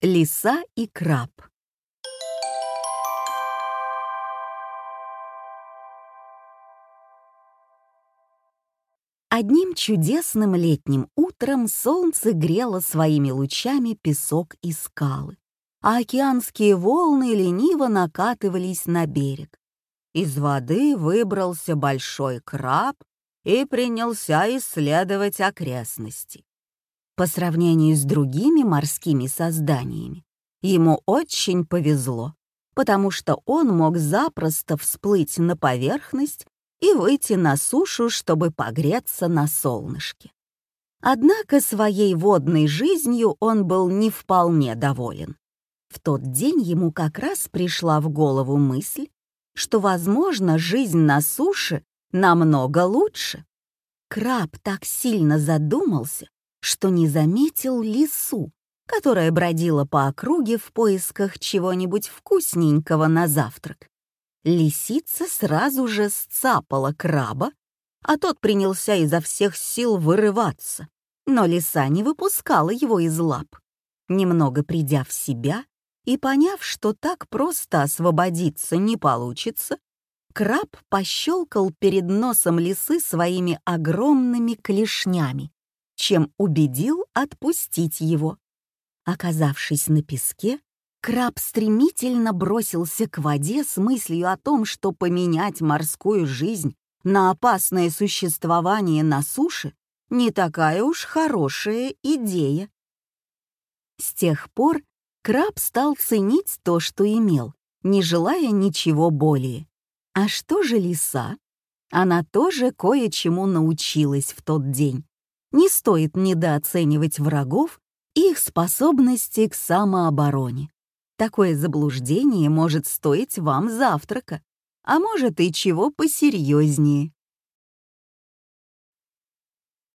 Лиса и краб. Одним чудесным летним утром солнце грело своими лучами песок и скалы, а океанские волны лениво накатывались на берег. Из воды выбрался большой краб и принялся исследовать окрестности. По сравнению с другими морскими созданиями, ему очень повезло, потому что он мог запросто всплыть на поверхность и выйти на сушу, чтобы погреться на солнышке. Однако своей водной жизнью он был не вполне доволен. В тот день ему как раз пришла в голову мысль, что, возможно, жизнь на суше намного лучше. Краб так сильно задумался, что не заметил лису, которая бродила по округе в поисках чего-нибудь вкусненького на завтрак. Лисица сразу же сцапала краба, а тот принялся изо всех сил вырываться, но лиса не выпускала его из лап. Немного придя в себя и поняв, что так просто освободиться не получится, краб пощелкал перед носом лисы своими огромными клешнями чем убедил отпустить его. Оказавшись на песке, краб стремительно бросился к воде с мыслью о том, что поменять морскую жизнь на опасное существование на суше не такая уж хорошая идея. С тех пор краб стал ценить то, что имел, не желая ничего более. А что же лиса? Она тоже кое-чему научилась в тот день не стоит недооценивать врагов и их способности к самообороне. Такое заблуждение может стоить вам завтрака, а может и чего посерьезнее.